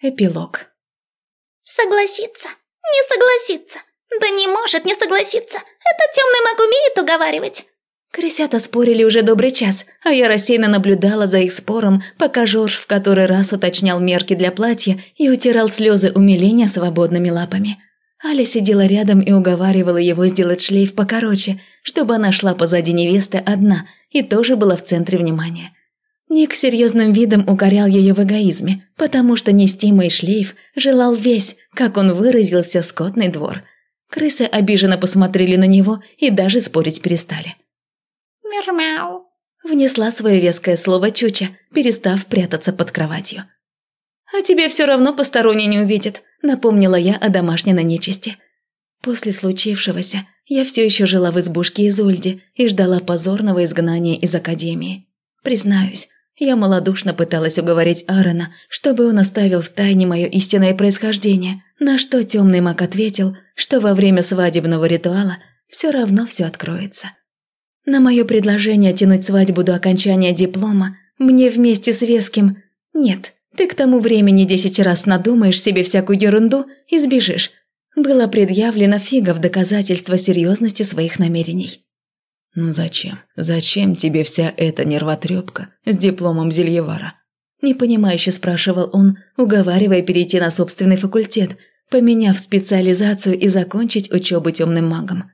Эпилог. Согласиться? Не согласиться? Да не может не согласиться. Это темный маг умеет уговаривать. Крысята спорили уже добрый час, а я рассеянно наблюдала за их спором, пока Жорж в который раз уточнял мерки для платья и утирал слезы умиления свободными лапами. Аля сидела рядом и уговаривала его сделать шлейф покороче, чтобы она шла позади невесты одна и тоже была в центре внимания. Ник серьезным видом укорял ее в эгоизме, потому что нести мой шлейф желал весь, как он выразился, скотный двор. Крысы обиженно посмотрели на него и даже спорить перестали. Мирмяу. Внесла свое веское слово Чуча, перестав прятаться под кроватью. «А тебе все равно посторонний не увидит», — напомнила я о домашней на нечисти. После случившегося я все еще жила в избушке Изольди и ждала позорного изгнания из академии. Признаюсь, я малодушно пыталась уговорить Аарона, чтобы он оставил в тайне мое истинное происхождение, на что темный маг ответил, что во время свадебного ритуала все равно все откроется. На мое предложение тянуть свадьбу до окончания диплома мне вместе с Веским «Нет, ты к тому времени десять раз надумаешь себе всякую ерунду и сбежишь», было предъявлено фига в доказательство серьезности своих намерений. «Ну зачем? Зачем тебе вся эта нервотрепка с дипломом Зельевара?» Непонимающе спрашивал он, уговаривая перейти на собственный факультет, поменяв специализацию и закончить учебу темным магом.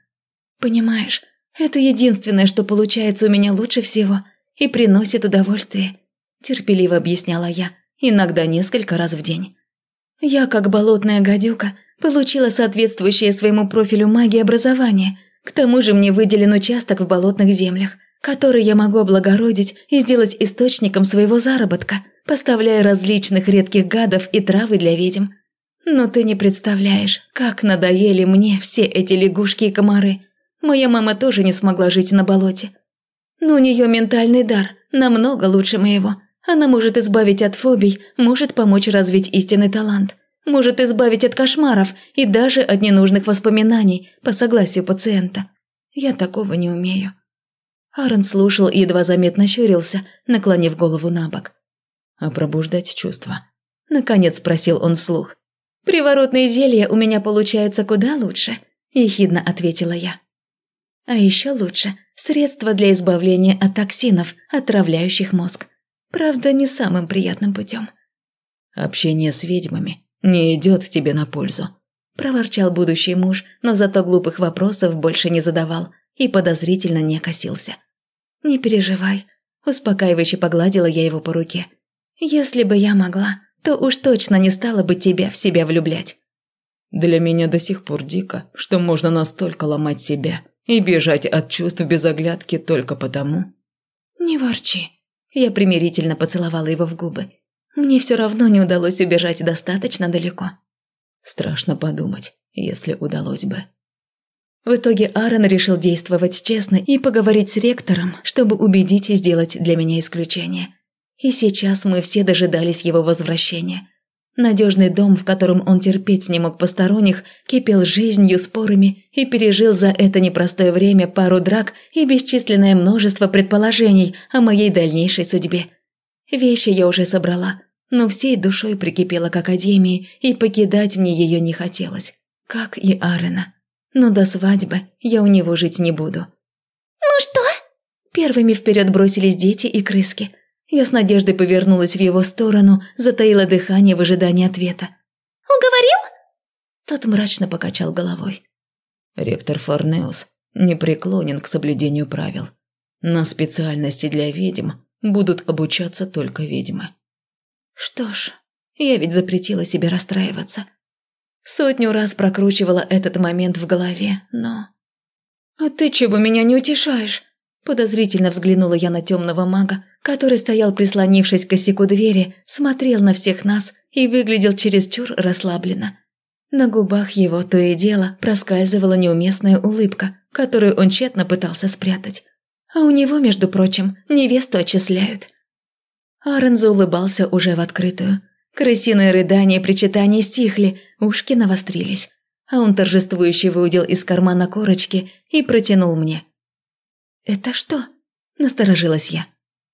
«Понимаешь, это единственное, что получается у меня лучше всего и приносит удовольствие», терпеливо объясняла я, иногда несколько раз в день. Я, как болотная гадюка, получила соответствующее своему профилю магии образование – к тому же мне выделен участок в болотных землях, который я могу облагородить и сделать источником своего заработка, поставляя различных редких гадов и травы для ведьм. Но ты не представляешь, как надоели мне все эти лягушки и комары. Моя мама тоже не смогла жить на болоте. Но у нее ментальный дар, намного лучше моего. Она может избавить от фобий, может помочь развить истинный талант – может избавить от кошмаров и даже от ненужных воспоминаний по согласию пациента. Я такого не умею. Аарон слушал и едва заметно щурился, наклонив голову на бок. «А пробуждать чувства?» Наконец спросил он вслух. «Приворотные зелья у меня получаются куда лучше», – ехидно ответила я. «А еще лучше средства для избавления от токсинов, отравляющих мозг. Правда, не самым приятным путем». «Общение с ведьмами не идет тебе на пользу», – проворчал будущий муж, но зато глупых вопросов больше не задавал и подозрительно не косился. «Не переживай», – успокаивающе погладила я его по руке. «Если бы я могла, то уж точно не стала бы тебя в себя влюблять». «Для меня до сих пор дико, что можно настолько ломать себя и бежать от чувств без оглядки только потому». «Не ворчи», – я примирительно поцеловала его в губы. Мне все равно не удалось убежать достаточно далеко. Страшно подумать, если удалось бы. В итоге Аарон решил действовать честно и поговорить с ректором, чтобы убедить и сделать для меня исключение. И сейчас мы все дожидались его возвращения. Надежный дом, в котором он терпеть не мог посторонних, кипел жизнью, спорами и пережил за это непростое время пару драк и бесчисленное множество предположений о моей дальнейшей судьбе. Вещи я уже собрала, но всей душой прикипела к академии, и покидать мне ее не хотелось, как и Арена. Но до свадьбы я у него жить не буду. «Ну что?» Первыми вперед бросились дети и крыски. Я с надеждой повернулась в его сторону, затаила дыхание в ожидании ответа. «Уговорил?» Тот мрачно покачал головой. Ректор Форнеус не преклонен к соблюдению правил. На специальности для ведьм будут обучаться только ведьмы. Что ж, я ведь запретила себе расстраиваться. Сотню раз прокручивала этот момент в голове, но... «А ты чего меня не утешаешь?» Подозрительно взглянула я на темного мага, который стоял, прислонившись к косяку двери, смотрел на всех нас и выглядел чересчур расслабленно. На губах его то и дело проскальзывала неуместная улыбка, которую он тщетно пытался спрятать. А у него, между прочим, невесту отчисляют. Аарон заулыбался уже в открытую. Крысиные рыдания и причитания стихли, ушки навострились. А он торжествующе выудил из кармана корочки и протянул мне. «Это что?» – насторожилась я.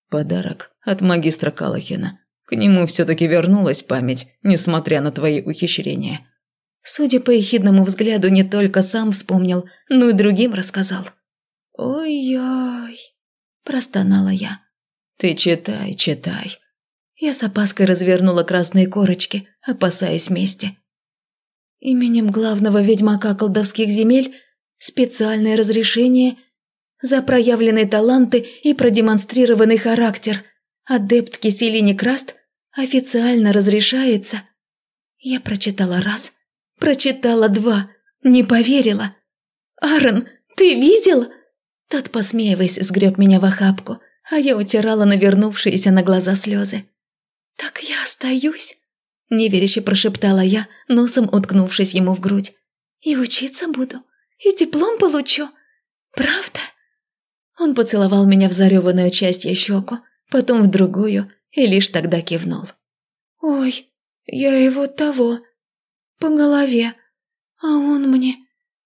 «Подарок от магистра Калахина. К нему все-таки вернулась память, несмотря на твои ухищрения. Судя по ехидному взгляду, не только сам вспомнил, но и другим рассказал. «Ой-ой», – простонала я. «Ты читай, читай». Я с опаской развернула красные корочки, опасаясь мести. Именем главного ведьмака колдовских земель специальное разрешение за проявленные таланты и продемонстрированный характер. Адептке Селине Краст официально разрешается. Я прочитала раз, прочитала два, не поверила. «Аарон, ты видел?» Тот, посмеиваясь, сгреб меня в охапку, а я утирала навернувшиеся на глаза слезы. «Так я остаюсь?» – неверяще прошептала я, носом уткнувшись ему в грудь. «И учиться буду, и диплом получу. Правда?» Он поцеловал меня в зареванную часть я щеку, потом в другую, и лишь тогда кивнул. «Ой, я его того, по голове, а он мне...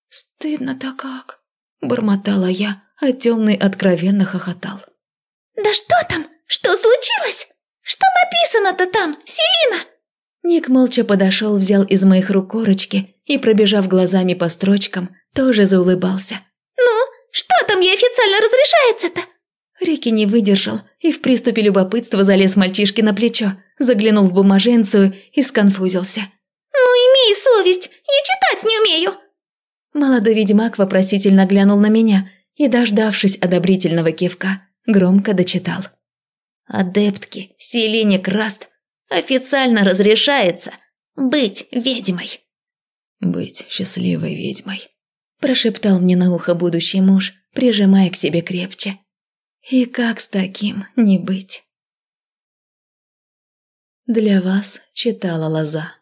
Стыдно-то как!» Бормотала я, а темный откровенно хохотал. «Да что там? Что случилось? Что написано-то там, Селина?» Ник молча подошел, взял из моих рук корочки и, пробежав глазами по строчкам, тоже заулыбался. «Ну, что там ей официально разрешается-то?» Рики не выдержал и в приступе любопытства залез мальчишке на плечо, заглянул в бумаженцию и сконфузился. «Ну, имей совесть, я читать не умею!» Молодой ведьмак вопросительно глянул на меня и, дождавшись одобрительного кивка, громко дочитал. «Адептке Селине Краст официально разрешается быть ведьмой». «Быть счастливой ведьмой», – прошептал мне на ухо будущий муж, прижимая к себе крепче. «И как с таким не быть?» Для вас читала Лоза.